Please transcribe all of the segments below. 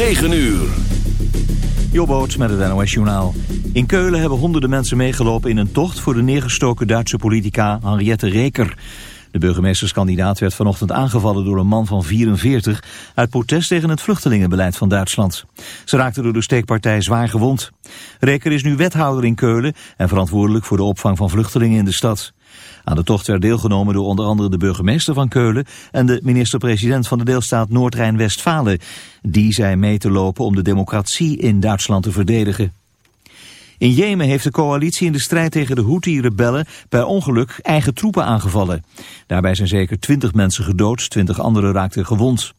9 uur. Jobboot met het NOS Journaal. In Keulen hebben honderden mensen meegelopen in een tocht... voor de neergestoken Duitse politica Henriette Reker. De burgemeesterskandidaat werd vanochtend aangevallen door een man van 44... uit protest tegen het vluchtelingenbeleid van Duitsland. Ze raakte door de steekpartij zwaar gewond. Reker is nu wethouder in Keulen... en verantwoordelijk voor de opvang van vluchtelingen in de stad. Aan de tocht werd deelgenomen door onder andere de burgemeester van Keulen en de minister-president van de deelstaat Noord-Rijn-Westfalen. Die zei mee te lopen om de democratie in Duitsland te verdedigen. In Jemen heeft de coalitie in de strijd tegen de Houthi-rebellen per ongeluk eigen troepen aangevallen. Daarbij zijn zeker twintig mensen gedood, twintig anderen raakten gewond.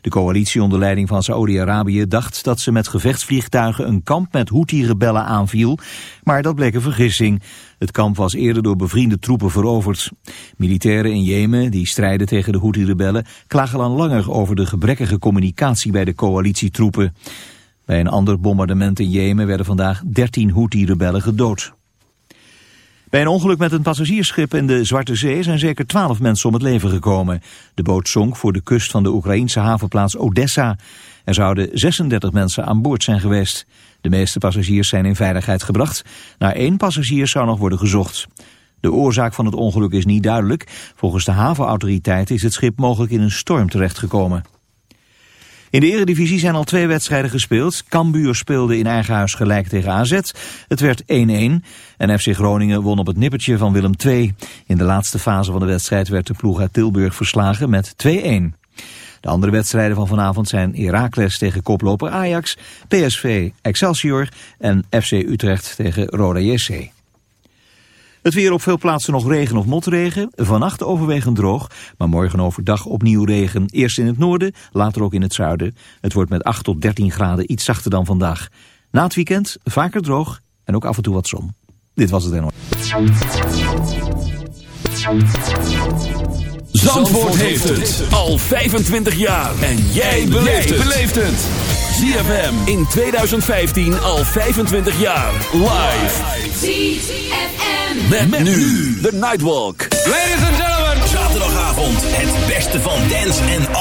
De coalitie onder leiding van Saoedi-Arabië dacht dat ze met gevechtsvliegtuigen een kamp met Houthi-rebellen aanviel, maar dat bleek een vergissing. Het kamp was eerder door bevriende troepen veroverd. Militairen in Jemen, die strijden tegen de Houthi-rebellen, klagen al langer over de gebrekkige communicatie bij de coalitietroepen. Bij een ander bombardement in Jemen werden vandaag 13 Houthi-rebellen gedood. Bij een ongeluk met een passagiersschip in de Zwarte Zee zijn zeker 12 mensen om het leven gekomen. De boot zonk voor de kust van de Oekraïnse havenplaats Odessa. Er zouden 36 mensen aan boord zijn geweest. De meeste passagiers zijn in veiligheid gebracht. Naar één passagier zou nog worden gezocht. De oorzaak van het ongeluk is niet duidelijk. Volgens de havenautoriteiten is het schip mogelijk in een storm terechtgekomen. In de eredivisie zijn al twee wedstrijden gespeeld. Cambuur speelde in eigen huis gelijk tegen AZ. Het werd 1-1 en FC Groningen won op het nippertje van Willem II. In de laatste fase van de wedstrijd werd de ploeg uit Tilburg verslagen met 2-1. De andere wedstrijden van vanavond zijn Heracles tegen koploper Ajax, PSV Excelsior en FC Utrecht tegen Roda JC. Het weer op veel plaatsen nog regen of motregen. Vannacht overwegend droog, maar morgen overdag opnieuw regen. Eerst in het noorden, later ook in het zuiden. Het wordt met 8 tot 13 graden iets zachter dan vandaag. Na het weekend vaker droog en ook af en toe wat zon. Dit was het NO. Zandvoort heeft het al 25 jaar. En jij beleeft het. ZFM in 2015 al 25 jaar. Live. ZFM. Met, met nu de Nightwalk. Ladies and gentlemen. Zaterdagavond het beste van dance en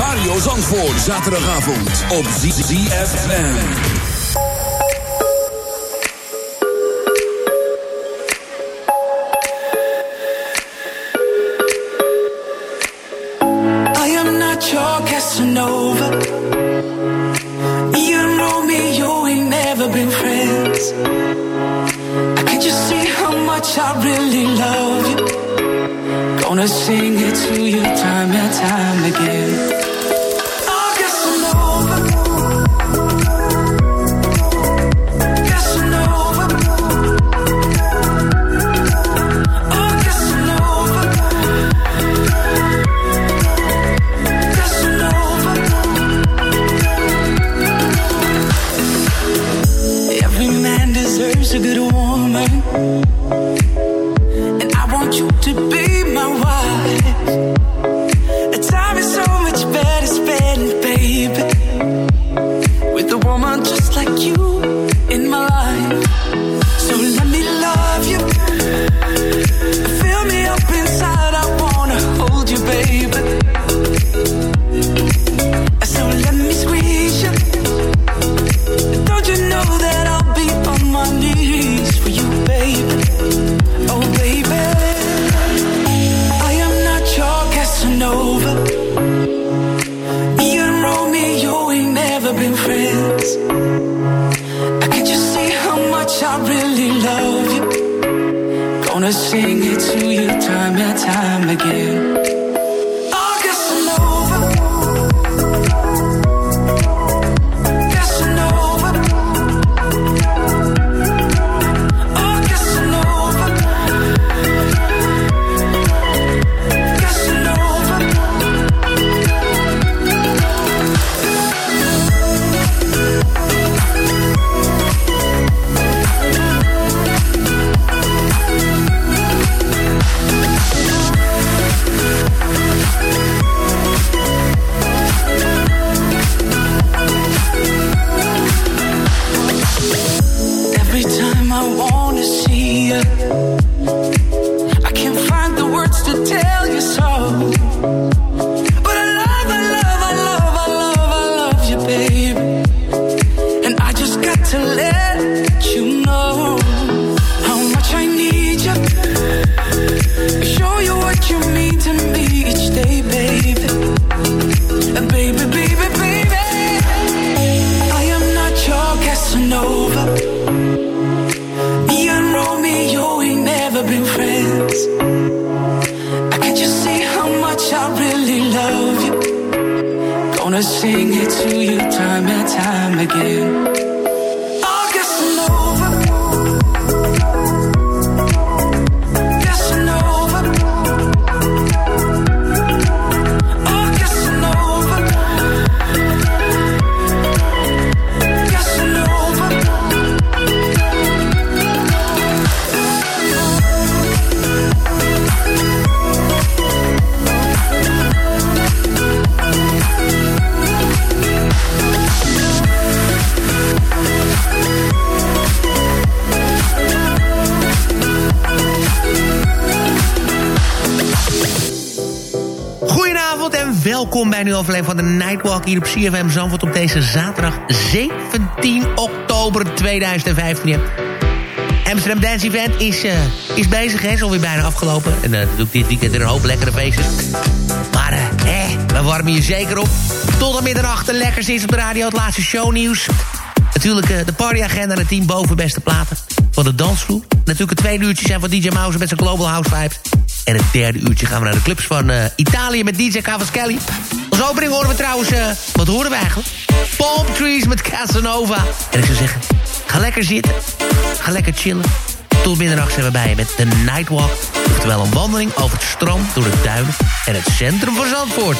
Mario Zandvoort. Zaterdagavond op ZFM. I am not your Casanova. You know me, you ain't never been friends. I just see how much I really love you. Gonna sing it to you time and time again. Hier op CFM Zandvoort op deze zaterdag 17 oktober 2015. Amsterdam Dance Event is, uh, is bezig, hè, is alweer bijna afgelopen. En uh, dit weekend weer een hoop lekkere feestjes. Maar eh, eh, we warmen je zeker op. Tot en middernacht de lekkers is op de radio, het laatste shownieuws. Natuurlijk uh, de partyagenda en het team boven beste platen van de dansvloer. Natuurlijk het tweede uurtje zijn van DJ Mouse met zijn Global House Vibes. En het derde uurtje gaan we naar de clubs van Italië met DJ Cavaschelli. Als opening horen we trouwens, uh, wat horen we eigenlijk? Palm Trees met Casanova. En ik zou zeggen, ga lekker zitten. Ga lekker chillen. Tot middernacht zijn we bij je met de Nightwalk. Oftewel een wandeling over het strand, door de duinen en het centrum van. Zandvoort.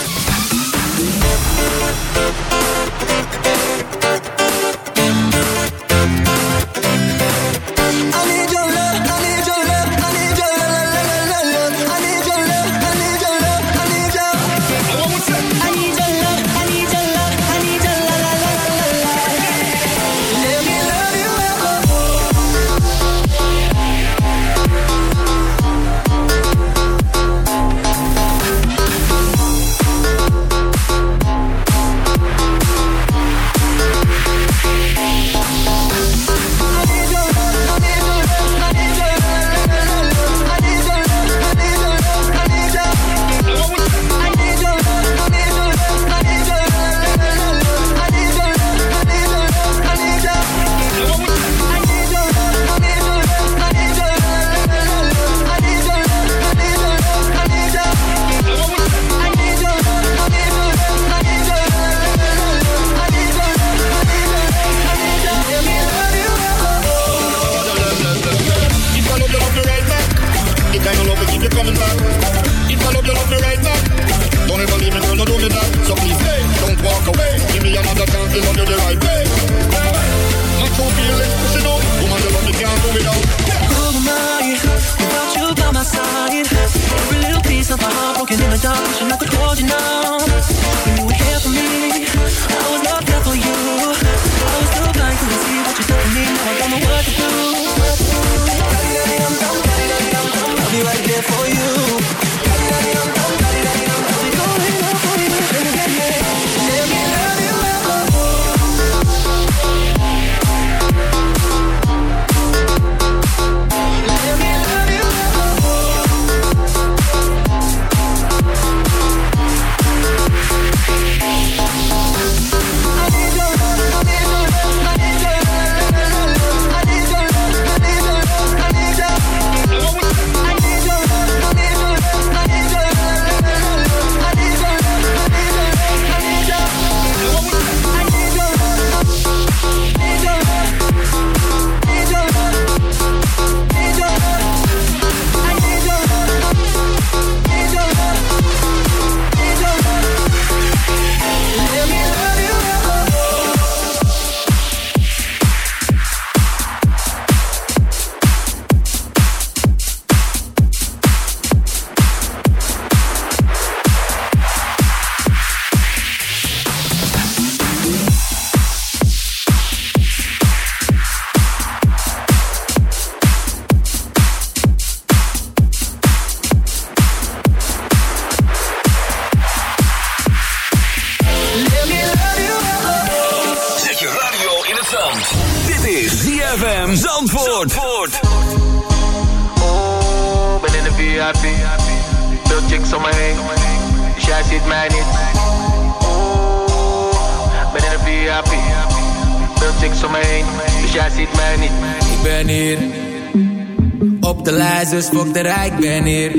Fok de rijk, ben hier.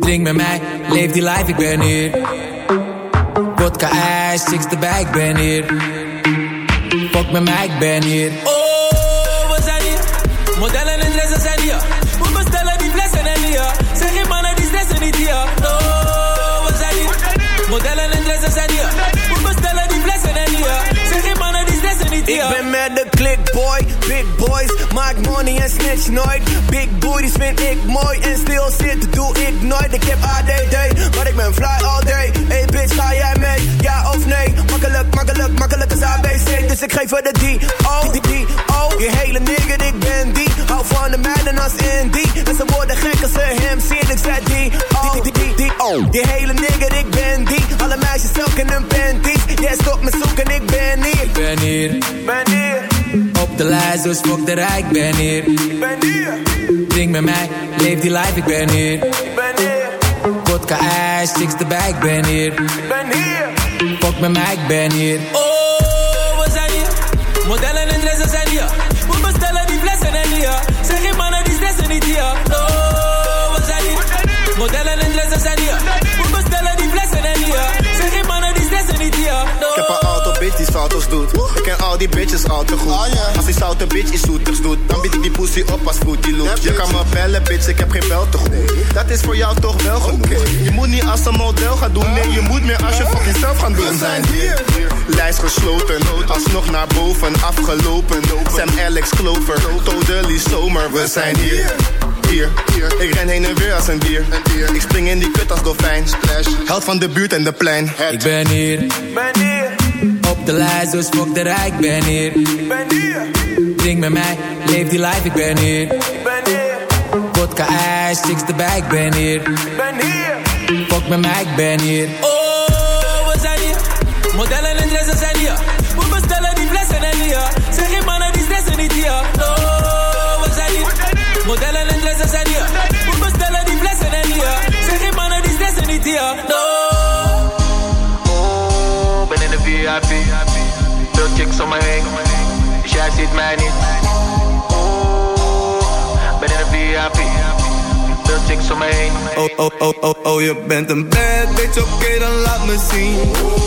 Drink met mij, leef die life, ik ben hier. Vodka, ijs, chicks erbij, ik ben hier. Fok met mij, ik ben hier. Oh, we zijn hier. Modellen en dressen zijn hier. We bestellen die flessen en hier. Zeg geen mannen die stressen niet hier. Oh, we zijn hier. Modellen en dressen zijn hier. Boy, big boys, maak money en snitch nooit. Big booties vind ik mooi en stil zitten doe ik nooit. Ik heb ADD, maar ik ben fly all day. Hey bitch, ga jij mee? Ja of nee? Makkelijk, makkelijk, makkelijk als ABC. Dus ik geef er de D-O, die D-O. Je hele nigger, ik ben die. Hou van de meiden als Indy. En ze worden gek als ze hem zien. Ik zei D-O, die, die, die, oh. Die hele nigger, ik ben die. Alle meisjes zelf in hun panties. Jij stop me zoeken, ik ben hier. Ik ben hier. Ben hier, Op de lijst, dus fok de rijk, ben hier. ben hier, Drink met mij, leef die life, ik ben hier. ben hier, Vodka, ijs, chicks erbij, ik ben hier. ben hier. Fok met mij, ik ben hier. Oh, we zijn hier. Modellen die doet. Ik ken al die bitches al te goed. Als die zoute bitch iets zoeters doet, dan bied ik die pussy op als Fruity Loops. Je kan me bellen, bitch, ik heb geen bel te goed. Dat is voor jou toch wel genoeg. Je moet niet als een model gaan doen, nee, je moet meer als je fucking zelf gaan doen. We zijn hier. Lijst gesloten, alsnog naar boven afgelopen. Sam Alex Clover, totally zomer, we zijn hier. Hier, ik ren heen en weer als een dier. Ik spring in die kut als dolfijn. Held van de buurt en de plein. Ik ben hier. Ben hier, de lijst, dus fok de rijk, ben hier. ben hier, Drink met mij, leef die life, ik ben hier. ben hier, Vodka, ijs, chicks erbij, ik ben hier. ben hier. Fok met mij, ik ben hier. Oh, we zijn hier. Modellen en dressen zijn hier. We bestellen die flessen en hier. Zeg geen mannen die stressen niet hier. Oh, we zijn hier. Modellen en dressen zijn hier. We bestellen die flessen en hier. Zeg geen mannen die stressen niet hier. No. Oh, ben in de VIP. Veel chicks om me heen. Dus jij ziet mij niet. Oh, ben in de VIP. Veel chicks om me heen. Oh, oh, oh, oh, oh, je bent een bad bitch, oké, dan laat me zien.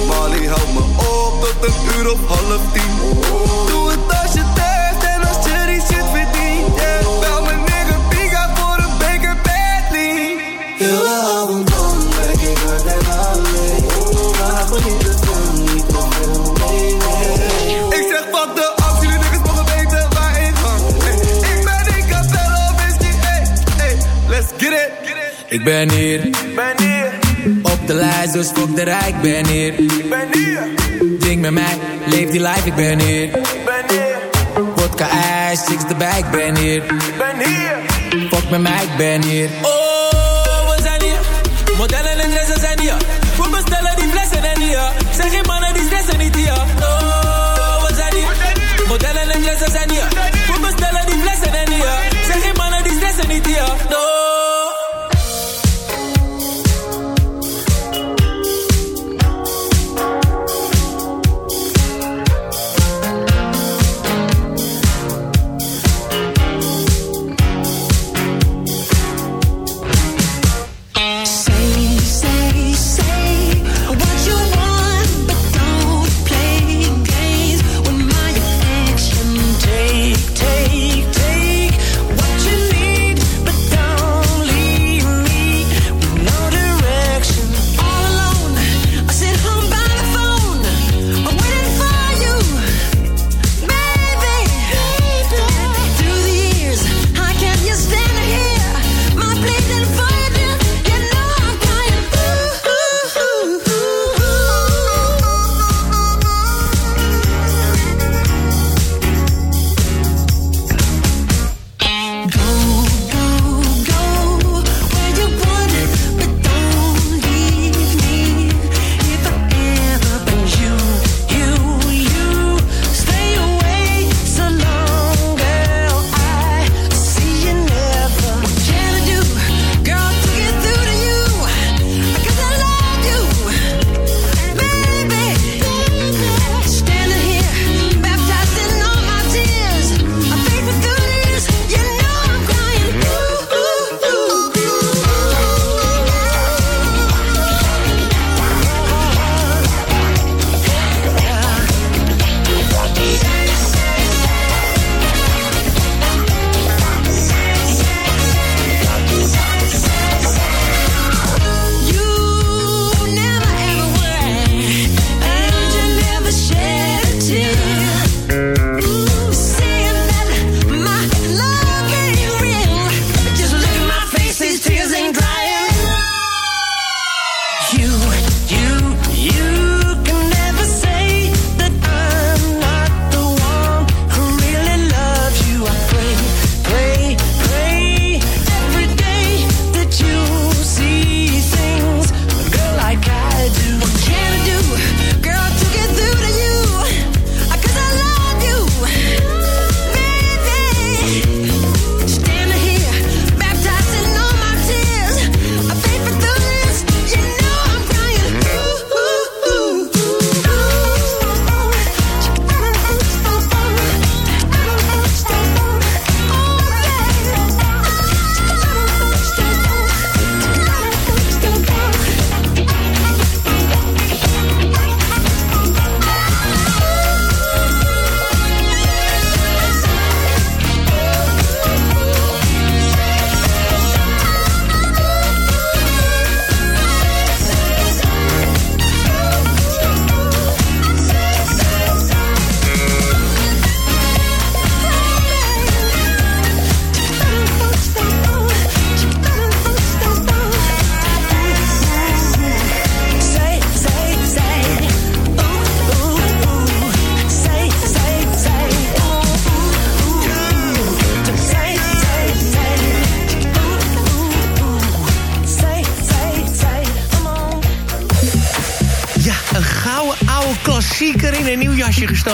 Molly, hou me op tot een uur of half tien. Ik ben hier. Ben hier, Op de lijst, dus fok de rijk, ben hier. ben hier, Drink met mij, leef die life, ik ben hier. ben hier, Vodka, ijs, chicks erbij, ik ben hier. ben hier. Fok met mij, ik ben hier. Oh,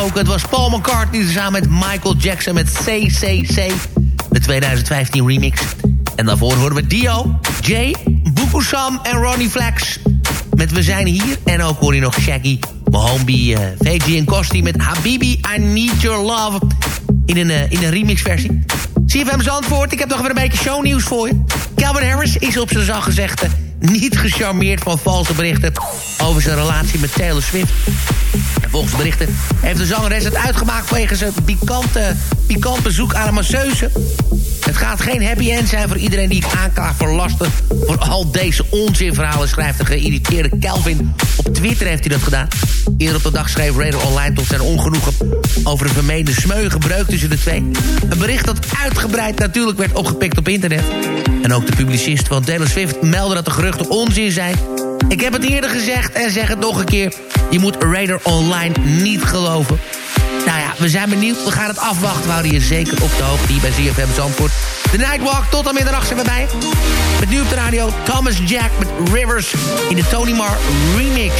gestoken. Het was Paul McCartney samen met Michael Jackson met CCC. De 2015 remix. En daarvoor horen we Dio, Jay, Bukusam en Ronnie Flex. Met We Zijn Hier. En ook hoor je nog Shaggy, Mohombi, uh, VG en Kosti met Habibi, I Need Your Love. In een, uh, in een remixversie. CFM Zandvoort, ik heb nog weer een beetje shownieuws voor je. Calvin Harris is op zijn zacht gezegd niet gecharmeerd van valse berichten... over zijn relatie met Taylor Swift. En volgens berichten heeft de zangeres het uitgemaakt... wegens een pikante, pikant bezoek aan een masseuse. Het gaat geen happy end zijn voor iedereen die ik aanklaag voor lasten... voor al deze onzinverhalen, schrijft de geïrriteerde Calvin. Op Twitter heeft hij dat gedaan. Eerder op de dag schreef Radar Online tot zijn ongenoegen... over een vermeende smeugenbreuk tussen de twee. Een bericht dat uitgebreid natuurlijk werd opgepikt op internet. En ook de publicist van Taylor Swift meldde dat de geruchten onzin zijn. Ik heb het eerder gezegd en zeg het nog een keer. Je moet Radar Online niet geloven. Nou ja, we zijn benieuwd. We gaan het afwachten. We houden je zeker op de hoogte hier bij ZFM Zandvoort. De Nightwalk, tot aan middernacht zijn we bij. Met nu op de radio Thomas Jack met Rivers in de Tony Mar remix.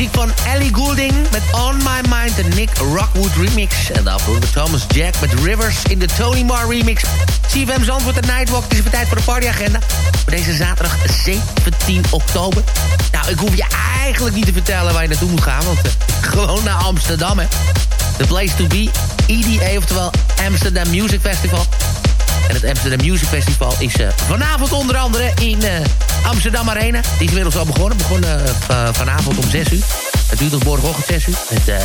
Muziek van Ellie Goulding met On My Mind, de Nick Rockwood remix. En daarvoor Thomas Jack met Rivers in de Tony Marr remix. CFM Zandvoort de Nightwalk, het is weer tijd voor de partyagenda. Voor deze zaterdag 17 oktober. Nou, ik hoef je eigenlijk niet te vertellen waar je naartoe moet gaan, want eh, gewoon naar Amsterdam, hè. The place to be, EDA, oftewel Amsterdam Music Festival. En het Amsterdam Music Festival is eh, vanavond onder andere in eh, Amsterdam Arena. Die is inmiddels al begonnen. Begon eh, vanavond om 6 uur. Het duurt tot morgenochtend 6 uur. Met eh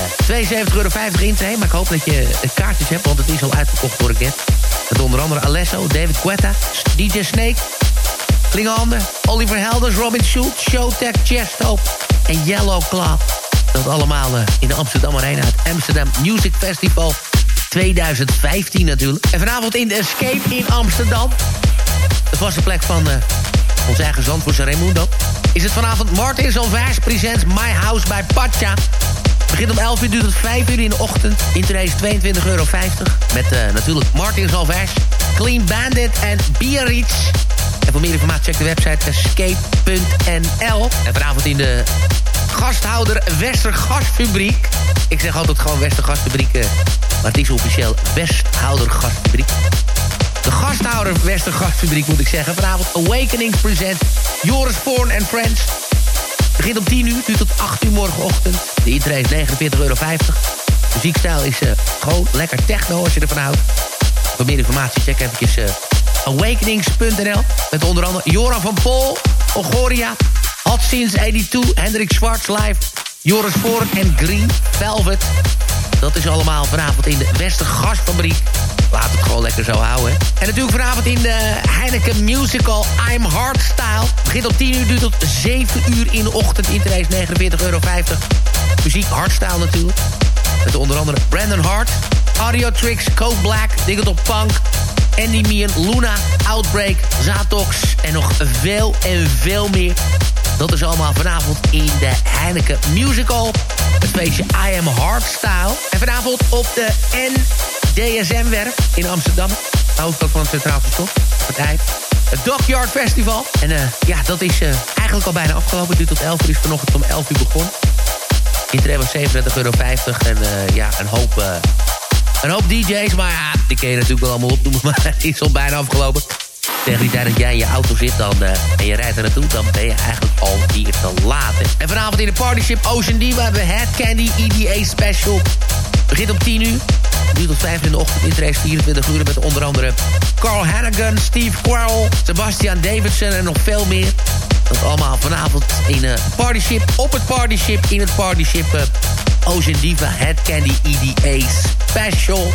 72,50 euro intree. Maar ik hoop dat je kaartjes hebt, want het is al uitverkocht hoor ik net. Met onder andere Alesso, David Guetta, DJ Snake... Klingelhanden, Oliver Helders, Robin Schultz, Showtech, Chesto en Yellow Club. Dat allemaal in de Amsterdam Arena, het Amsterdam Music Festival 2015 natuurlijk. En vanavond in de Escape in Amsterdam. De vaste plek van eh ons eigen Zandvoortse Raimundo. Is het vanavond Martin Salvage presents My House bij Pacha. Begint om 11 uur, duurt tot 5 uur in de ochtend. Interesse is 22,50 euro. Met eh, natuurlijk Martin Salvage, Clean Bandit en Biarritz. En voor meer informatie check de website escape.nl. En vanavond in de gasthouder Westergasfabriek. Ik zeg altijd gewoon Westergasfabriek, eh, maar het is officieel Westhouder Gasfabriek. De gasthouder Westergasfabriek moet ik zeggen. Vanavond Awakenings present Joris Voorn en Friends. Begint om 10 uur, duurt tot 8 uur morgenochtend. De intree is 49,50 euro. Muziekstijl is eh, gewoon lekker techno als je ervan houdt. Voor meer informatie check eventjes eh, awakenings.nl. Met onder andere Joran van Pol, Ogoria, Hot Since 82, Hendrik Zwarts live, Joris Voorn en Green Velvet. Dat is allemaal vanavond in de Westergasfabriek. Laat het gewoon lekker zo houden. En natuurlijk vanavond in de Heineken Musical I'm Hardstyle. Begint om 10 uur, duurt tot 7 uur in de ochtend. Interrace 49,50 euro. Muziek hardstyle natuurlijk. Met onder andere Brandon Hart, Audio Tricks, Code Black, Digital Punk... Andy Mian, Luna, Outbreak, Zatox en nog veel en veel meer. Dat is allemaal vanavond in de Heineken Musical. Het feestje I Am Hardstyle. En vanavond op de NDSM-werf in Amsterdam. De hoofdstad van het Centraal Station. Het Dockyard Festival. En eh, ja, dat is eh, eigenlijk al bijna afgelopen. Het duurt tot 11 uur. is vanochtend om 11 uur begonnen. Iedereen was 37,50 euro. En eh, ja, een hoop, een hoop DJ's. Maar ja, die kun je natuurlijk wel allemaal opnoemen. Maar het is al bijna afgelopen. Tegen die tijd dat jij in je auto zit dan, eh, en je rijdt er naartoe... dan ben je eigenlijk alweer te laat. En vanavond in de partyship Ocean Diva... hebben we Head Candy EDA Special. Begint om 10 uur. Duurt tot 5 in de ochtend. Interesse 24 uur met onder andere... Carl Hannigan, Steve Quarrel, Sebastian Davidson en nog veel meer. Dat allemaal vanavond in een partyship, op het partyship, in het partyship eh, Ocean Diva Head Candy EDA Special.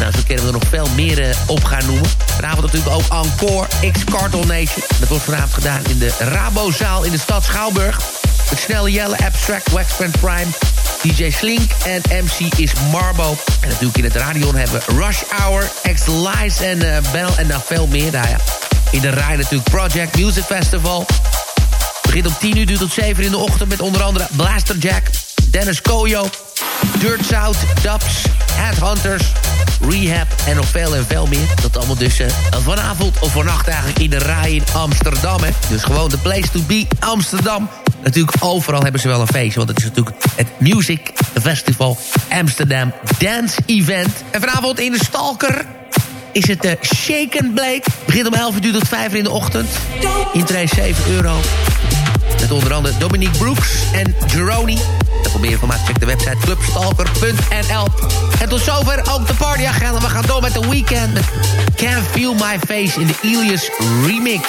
Nou, zo kunnen we er nog veel meer eh, op gaan noemen. Vanavond natuurlijk ook Encore X Cartel Nation. Dat wordt vanavond gedaan in de Rabozaal in de stad Schouwburg. Met Snelle Jelle, Abstract, Waxbrand Prime, DJ Slink en MC is Marbo. En natuurlijk in het radion hebben we Rush Hour, X Lies en eh, Bell en nog veel meer. Nou in de rij natuurlijk Project Music Festival. Begint om 10 uur, duurt tot 7 uur in de ochtend... met onder andere Blaster Jack, Dennis Koyo... Dirt South, Dubs, Headhunters, Rehab en nog veel en veel meer. Dat allemaal dus eh, vanavond of vannacht eigenlijk in de rij in Amsterdam. Hè. Dus gewoon de place to be, Amsterdam. Natuurlijk overal hebben ze wel een feestje. Want het is natuurlijk het Music Festival Amsterdam Dance Event. En vanavond in de Stalker is het de Shake and Blake. Begint om 11 uur tot 5 uur in de ochtend. Intree 7 euro. Met onder andere Dominique Brooks en Jeroni. Voor meer informatie check de website clubstalker.nl. En tot zover ook de partyagenda. We gaan door met de weekend met Can't Feel My Face in de Ilias remix.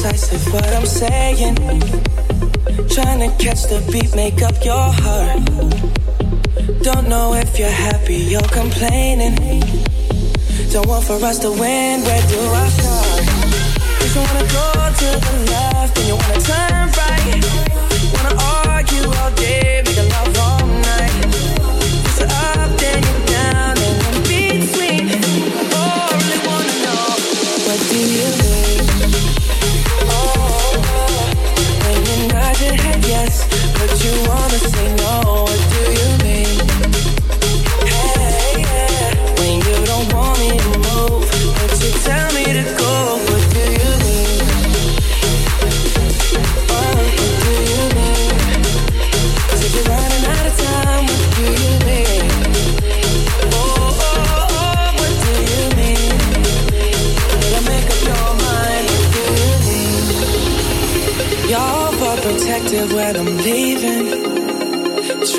indecisive what I'm saying. Trying to catch the beat, make up your heart. Don't know if you're happy, you're complaining. Don't want for us to win, where do I start? Cause you wanna go to the left, and you wanna turn right. Wanna argue all day, make a love all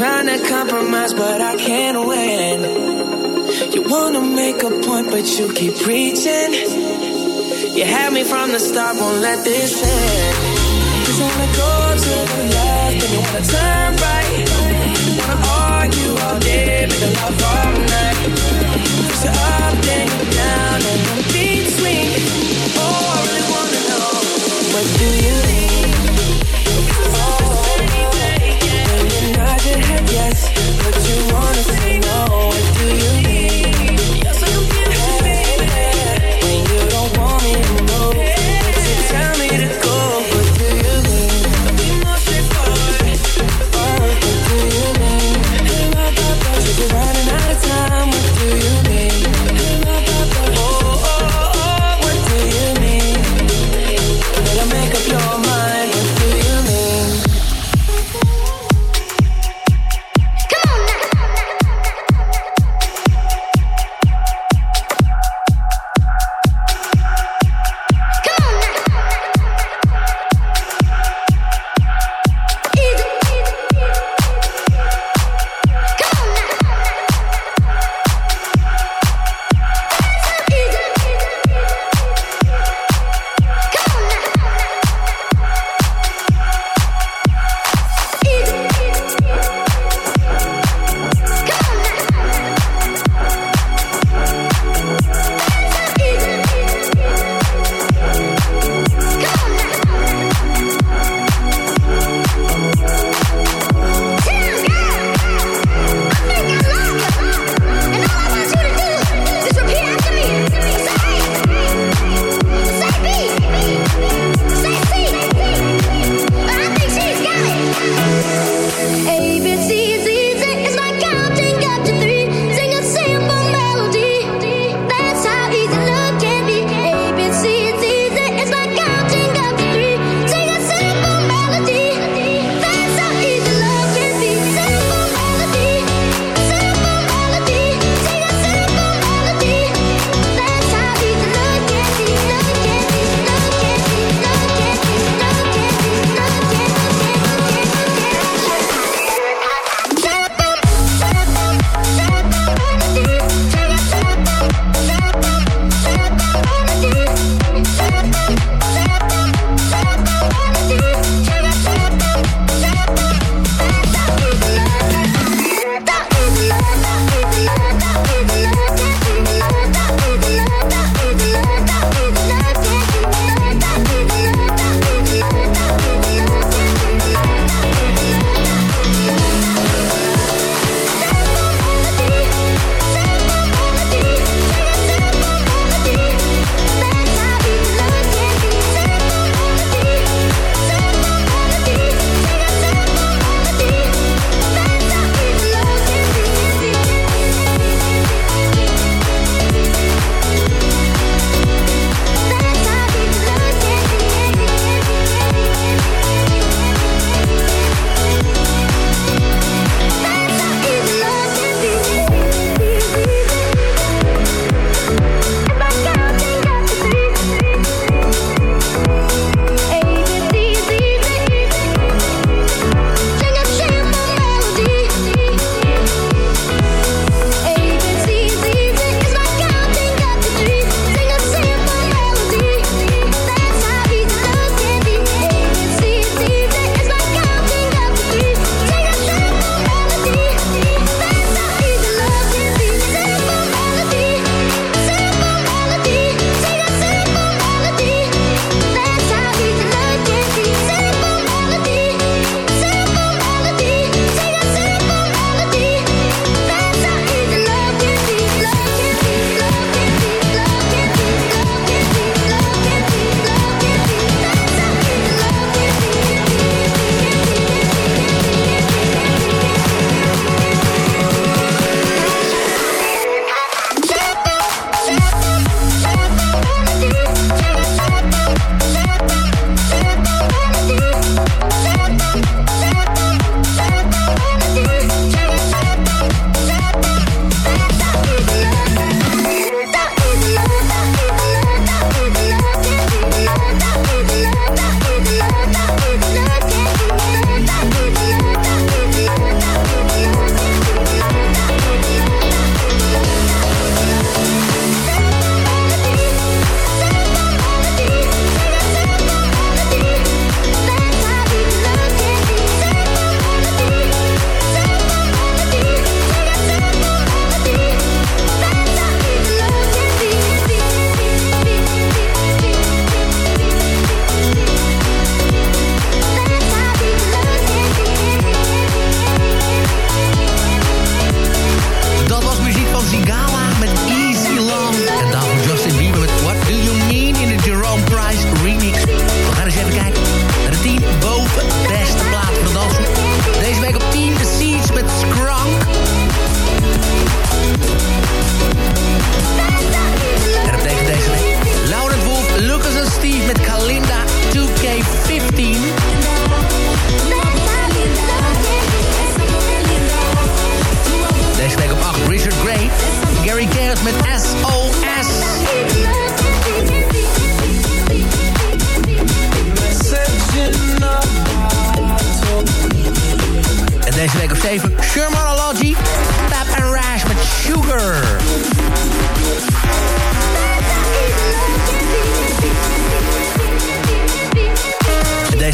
trying to compromise, but I can't win. You wanna make a point, but you keep preaching. You had me from the start, won't let this end. Cause I wanna go to the left, and you wanna turn right. You wanna argue all day, make love all night. So up, then down, and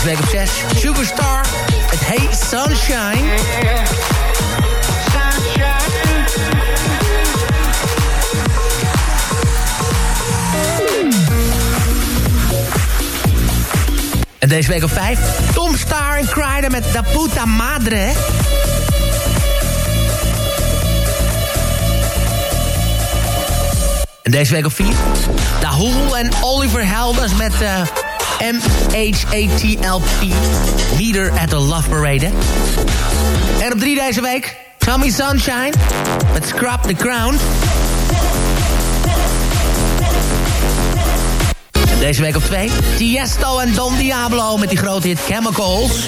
week op 6. Superstar, het heet Sunshine. En deze week op 5, Tom Star en Cryder met Da Puta Madre. En deze week op 4, Dahoel en Oliver Helders met... Uh, M H A T L P Leader at the Love Parade. En op drie deze week, Tommy Sunshine met Scrap the Crown. Deze week op twee, Tiesto en Don Diablo met die grote hit Chemicals.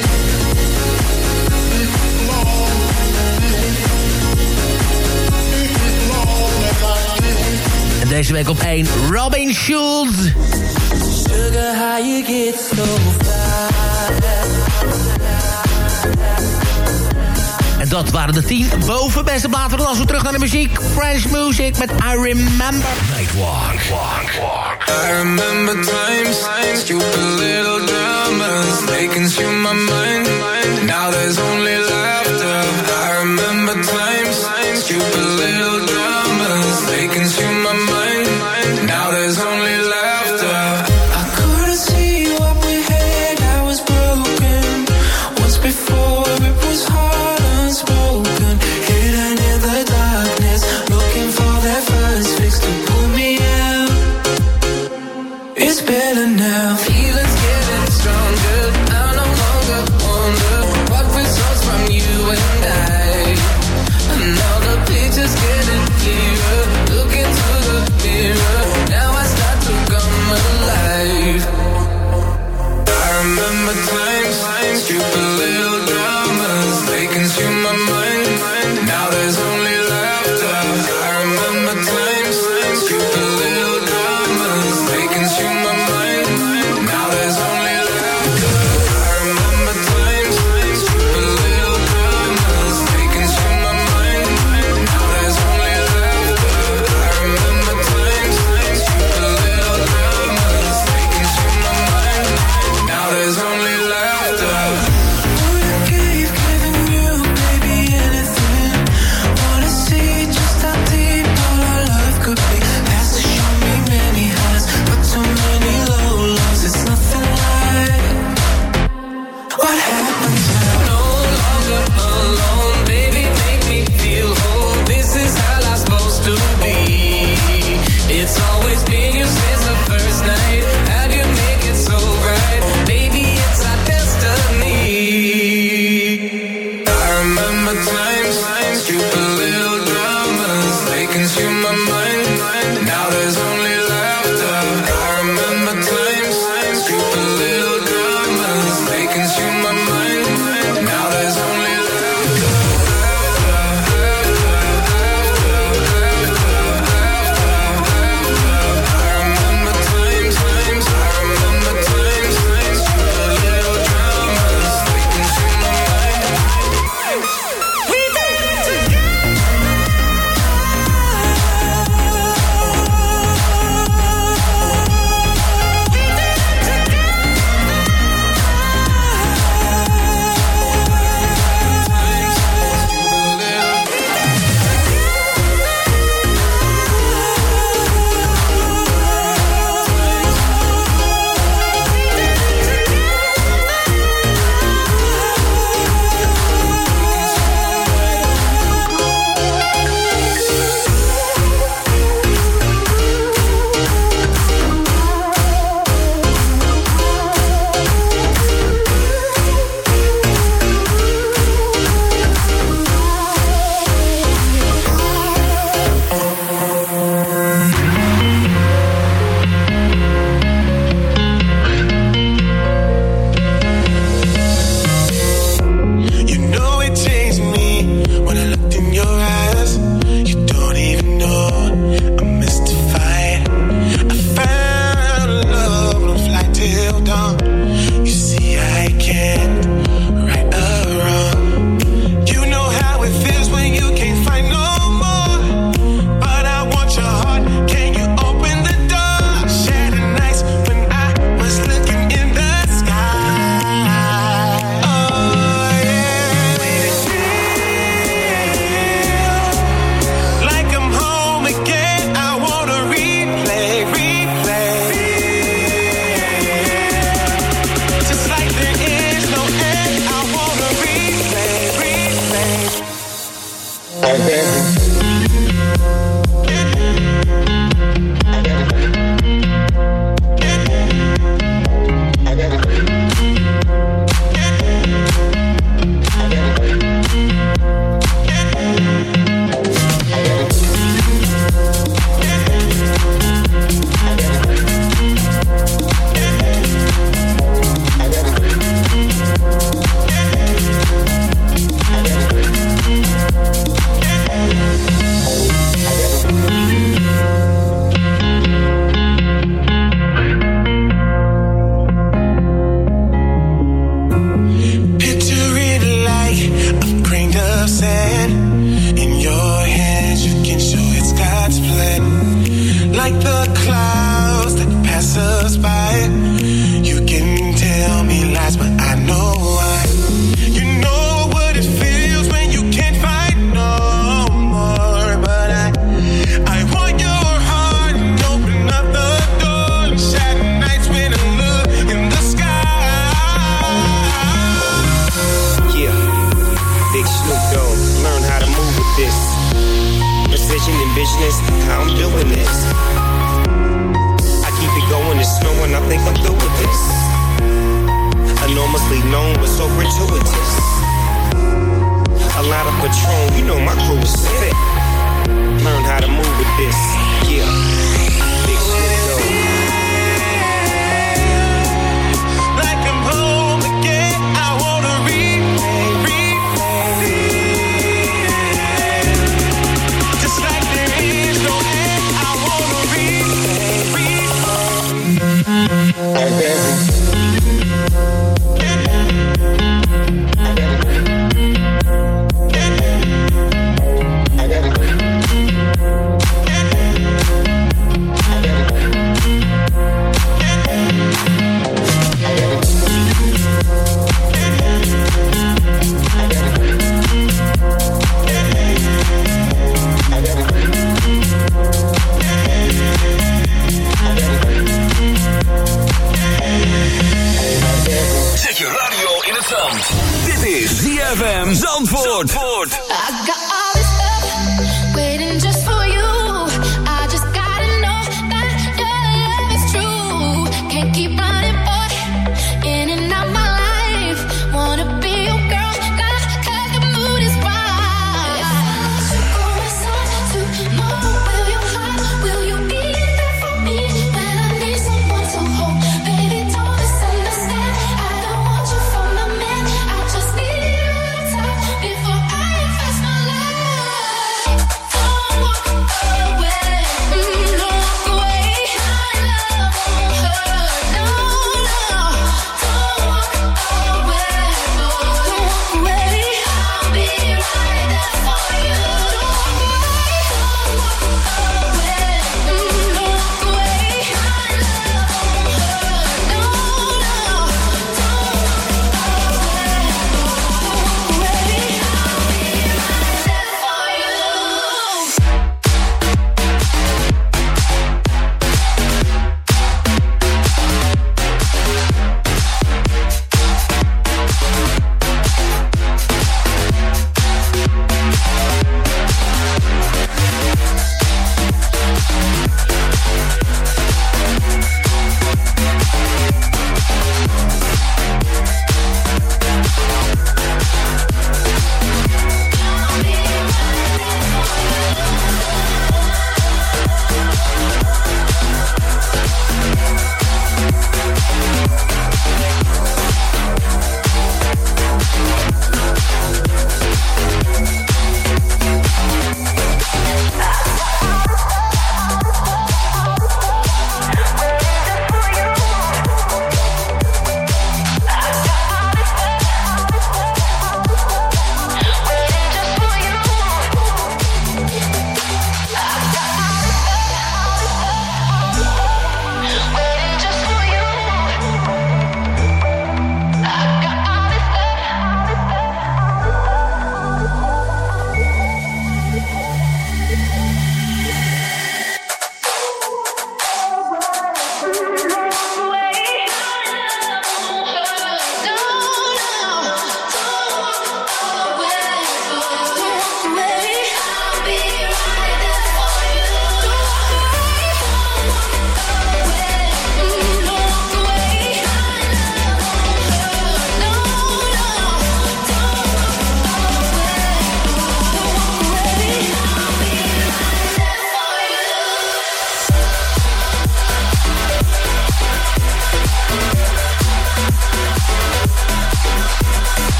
En deze week op 1 Robin Schulz en dat waren de tien boven beste platen. Dan we terug naar de muziek. French Music met I Remember. Nightwalk. Walk, walk. I remember times, stupid little dramas. They consume my mind. Now there's only laughter. I remember times, stupid little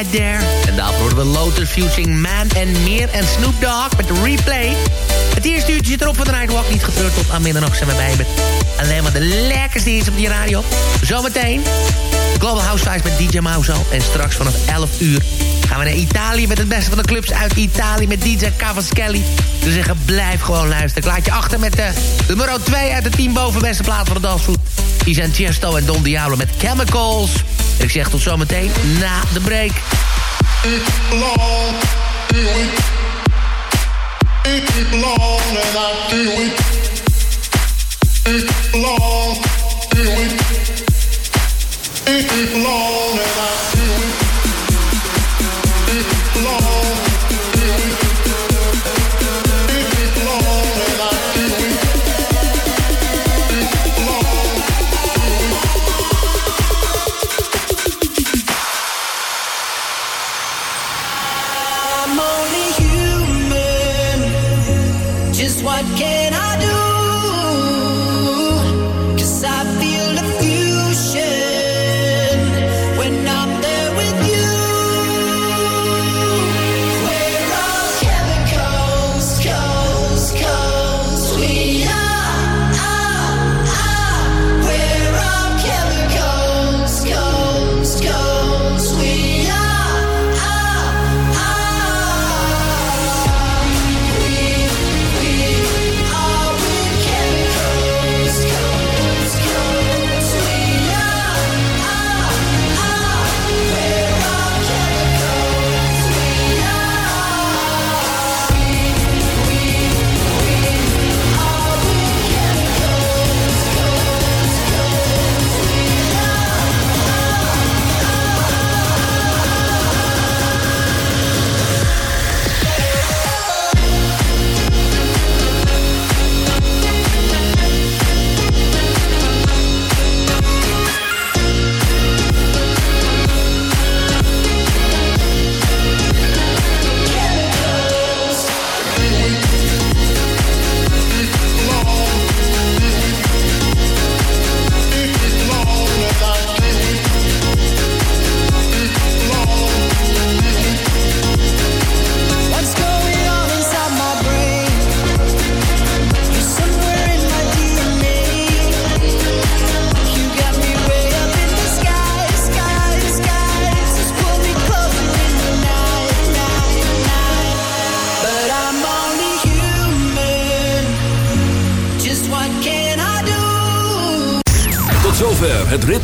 En daarvoor hoorden we Lotus Fusing Man en meer en Snoop Dogg met de replay. Het eerste uurtje zit erop van de Nightwalk. Niet getreurd tot aan middernacht zijn we bij met alleen maar de lekkerste hits op die radio. Zometeen Global House Vibes met DJ Mauzo. En straks vanaf 11 uur gaan we naar Italië met het beste van de clubs uit Italië met DJ Cavaschelli. Dus zeggen, blijf gewoon luisteren. Ik laat je achter met de nummer 2 uit de team boven beste plaats van de dansvoet. Die zijn en Don Diablo met Chemicals. Ik zeg tot zometeen na de break. It long